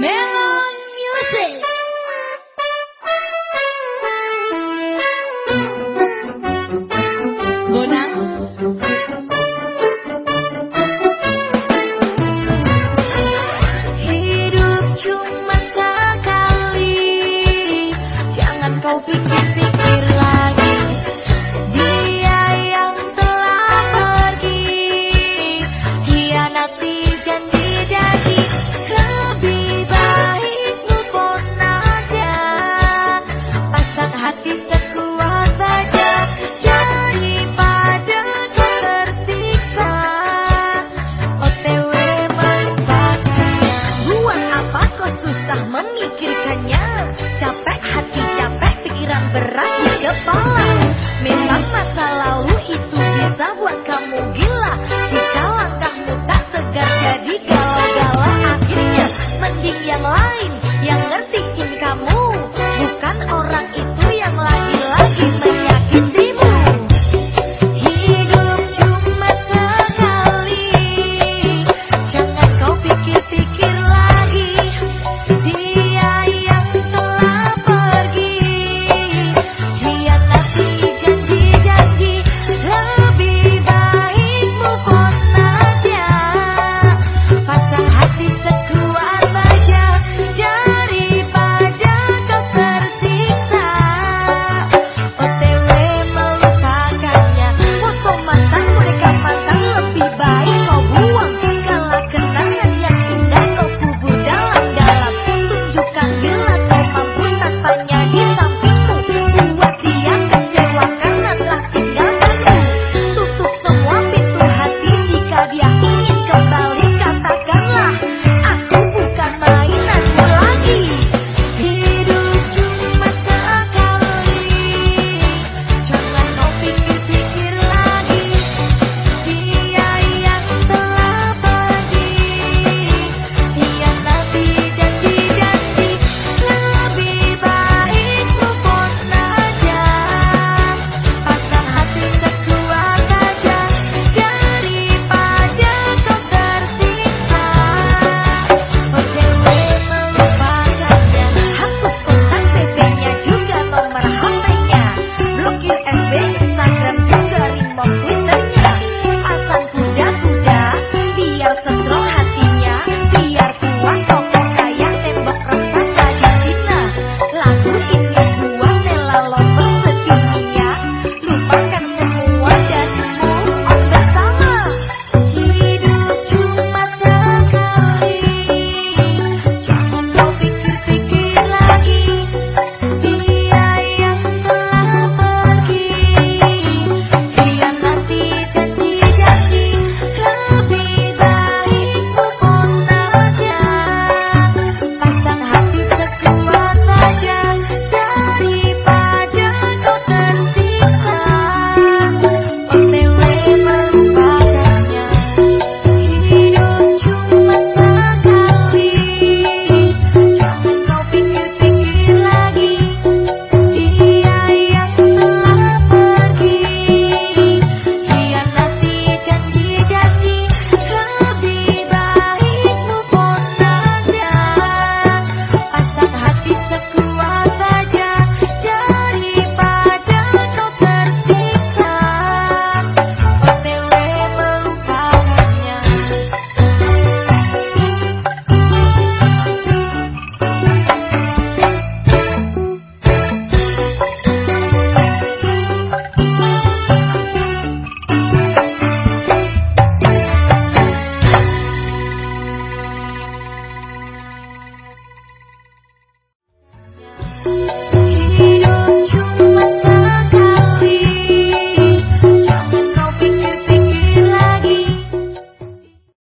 melody.